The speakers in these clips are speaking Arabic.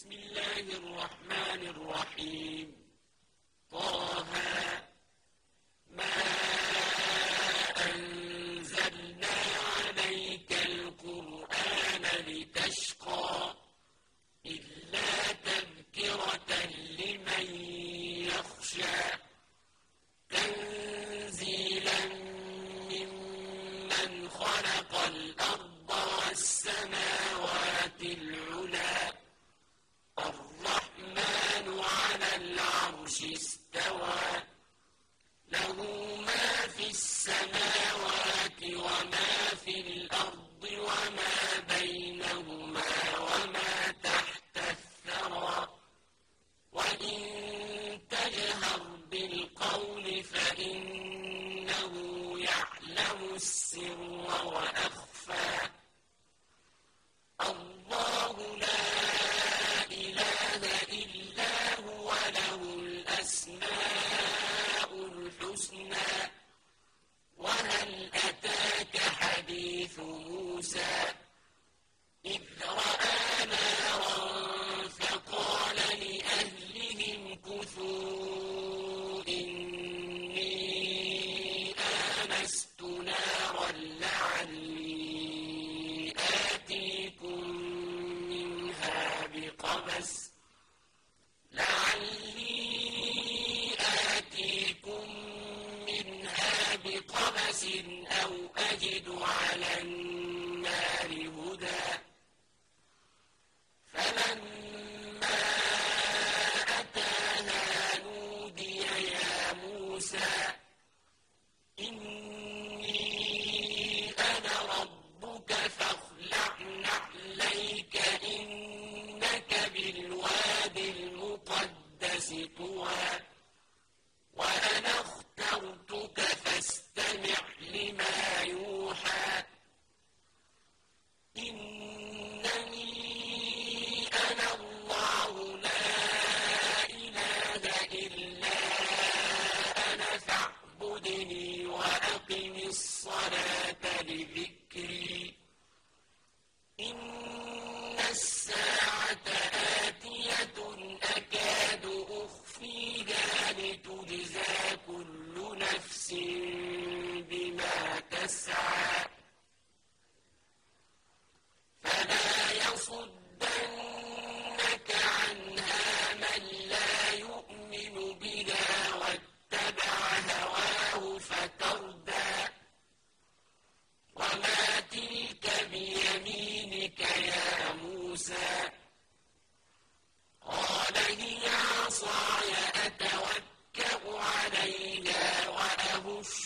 بسم الله الرحمن الرحيم. طه حيث موسى.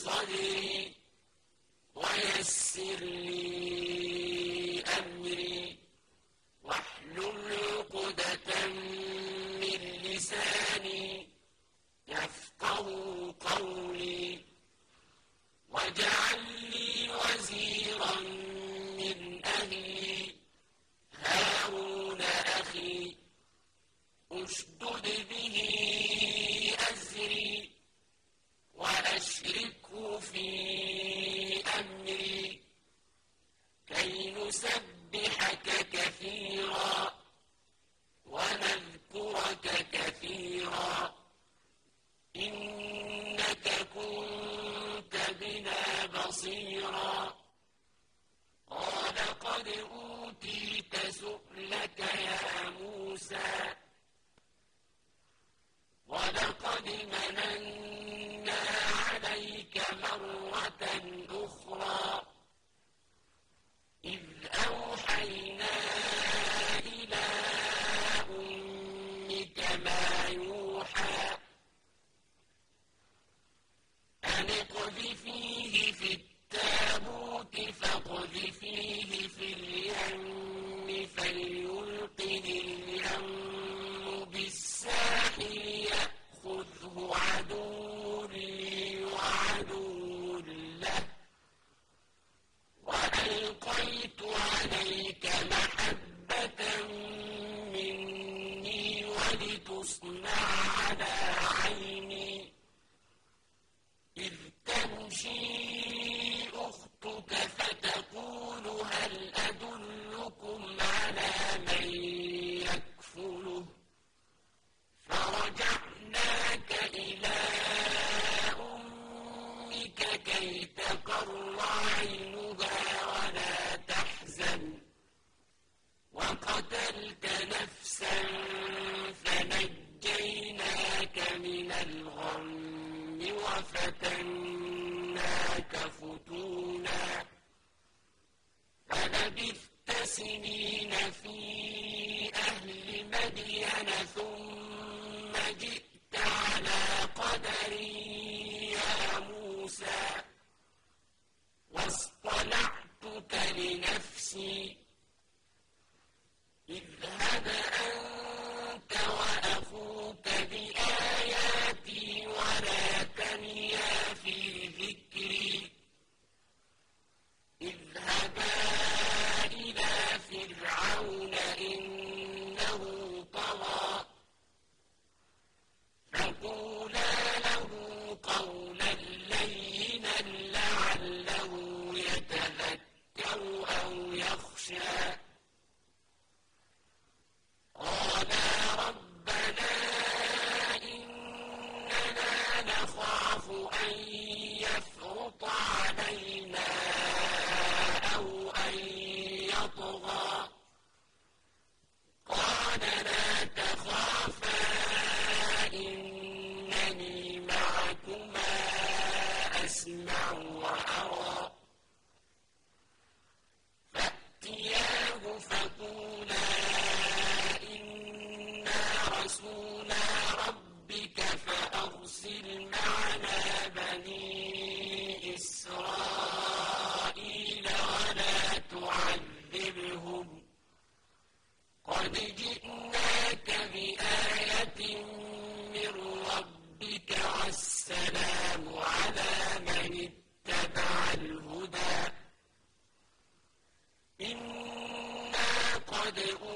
الصديق ذلك مرة أخرى. ربك كي تقر عينها ولا تحزن. وقتلت نفسا فنجيناك من الغم وفتناك فتونا. فلبثت سنين في أهل مدين ثم جئت على قدري. واصطنعتك لنفسي. قد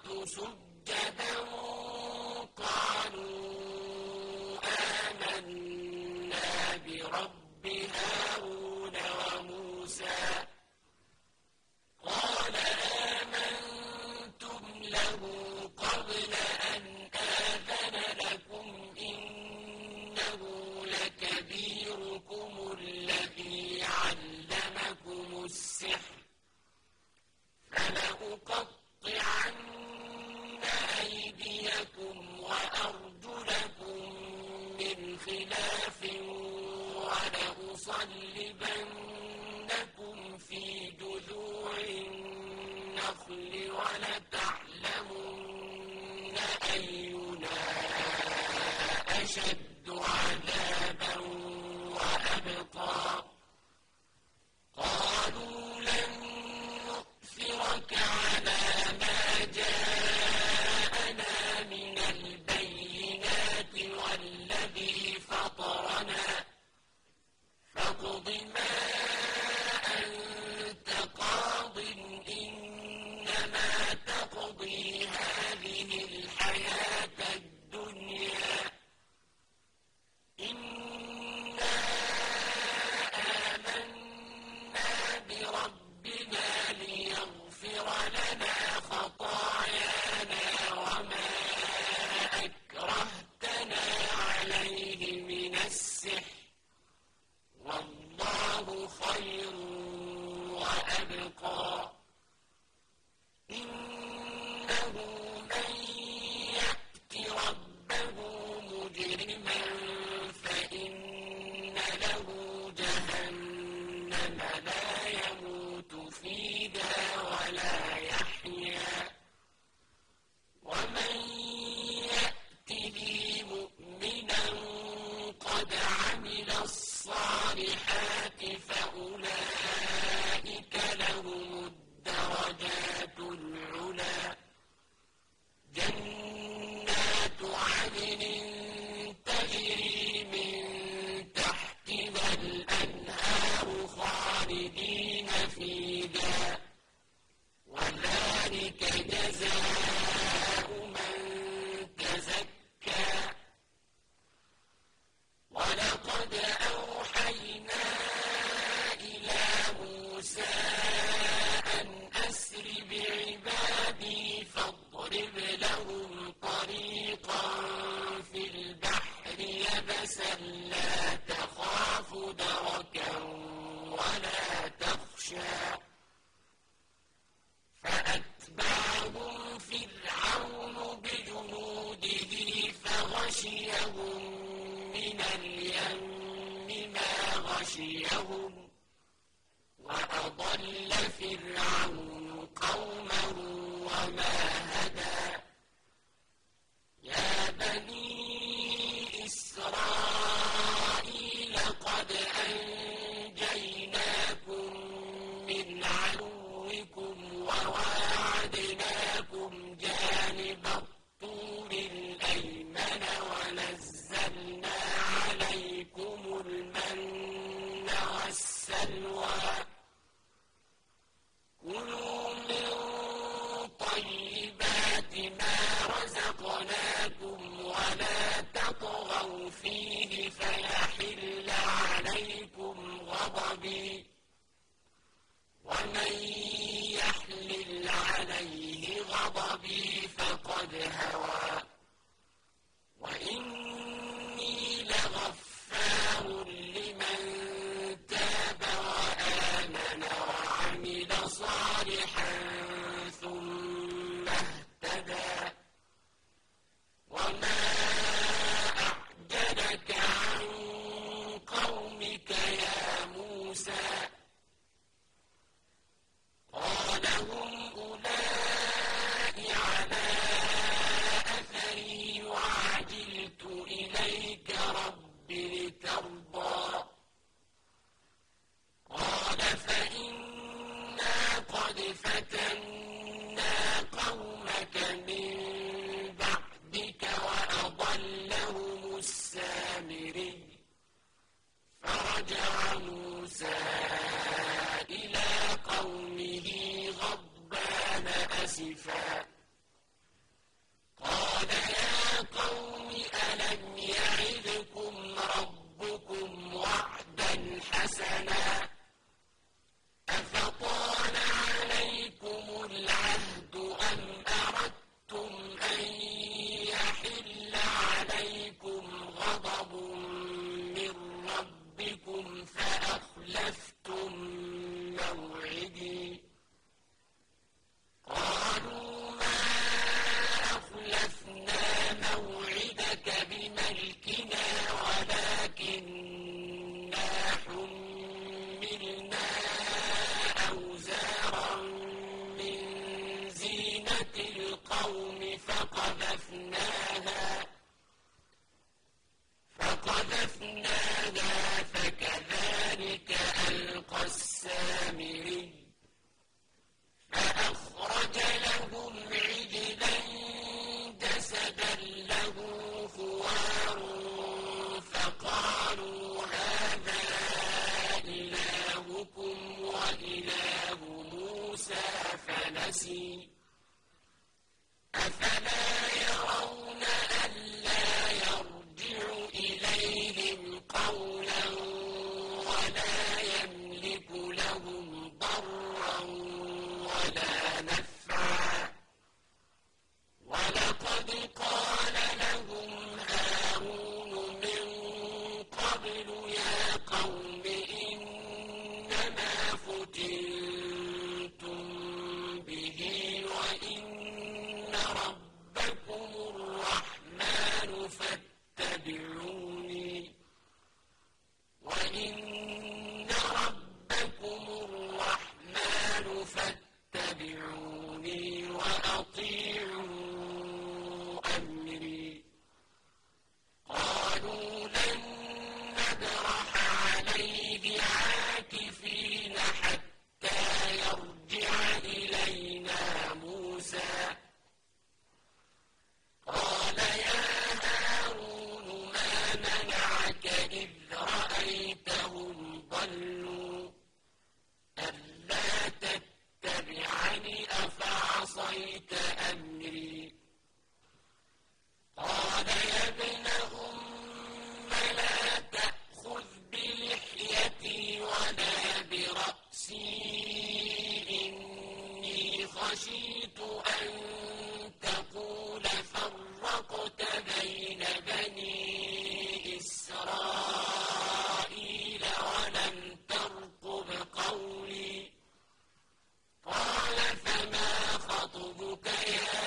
وَلَقَدْ أَوْحَيْنَا أسفا قال أطيعوا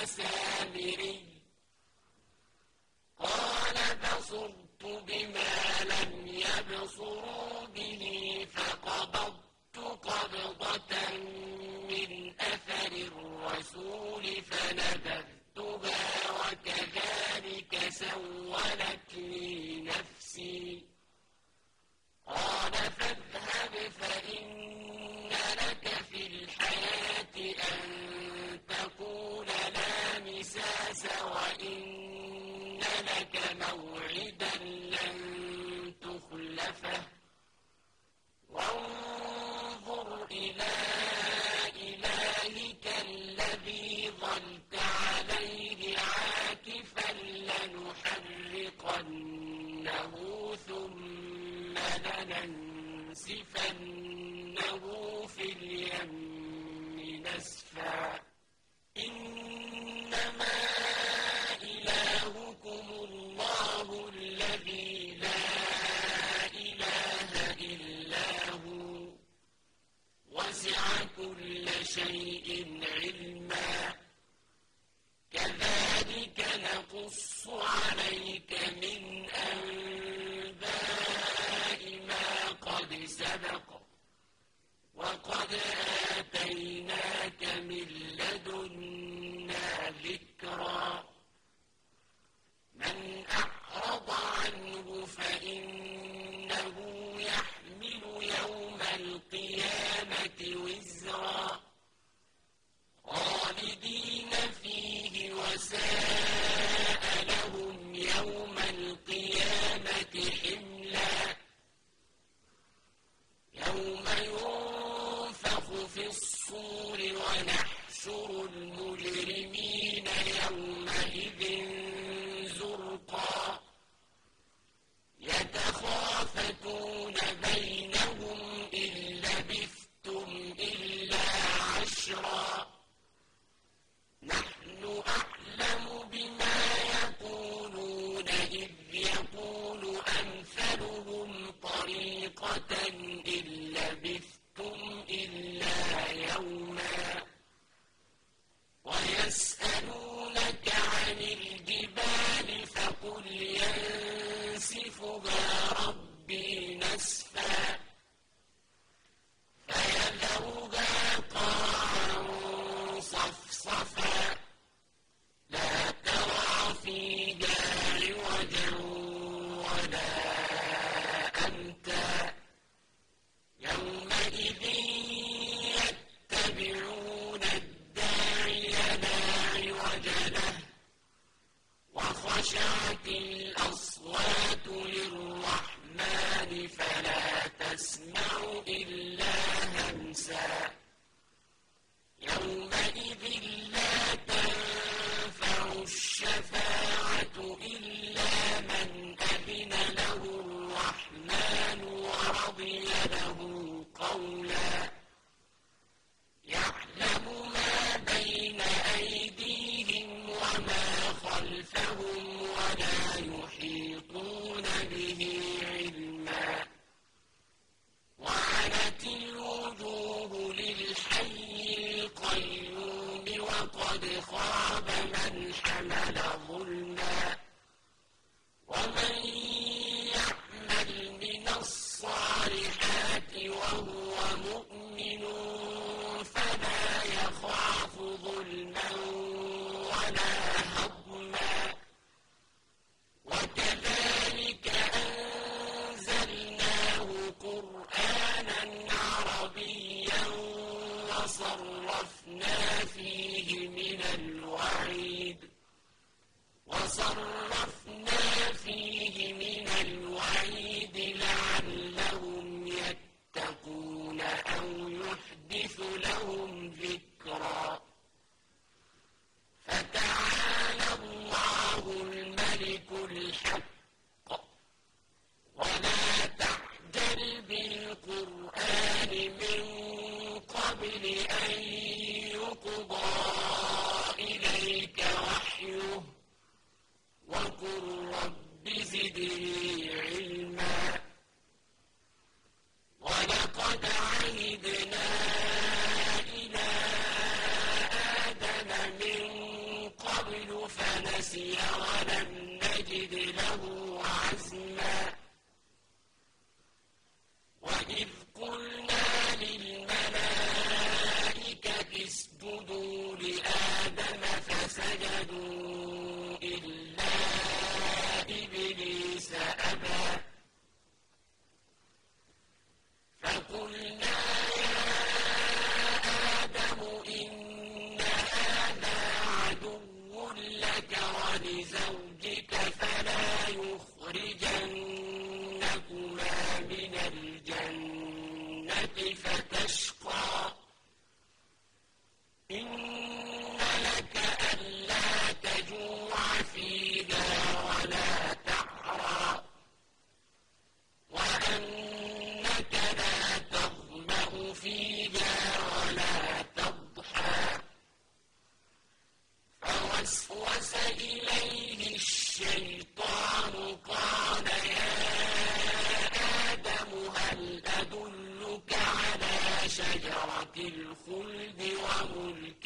سامري قال بصرت بما لم يبصروا به فقبضت قبضة من أثر الرسول فنبذتها وكذلك آسفا خاشعة الأصوات للرحمن فلا إلا همسا. يومئذ لا الْخُلْدِ وَمُلْكٍ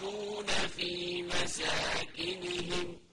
يَمْشُونَ فِي مَسَاكِنِهِمْ ۗ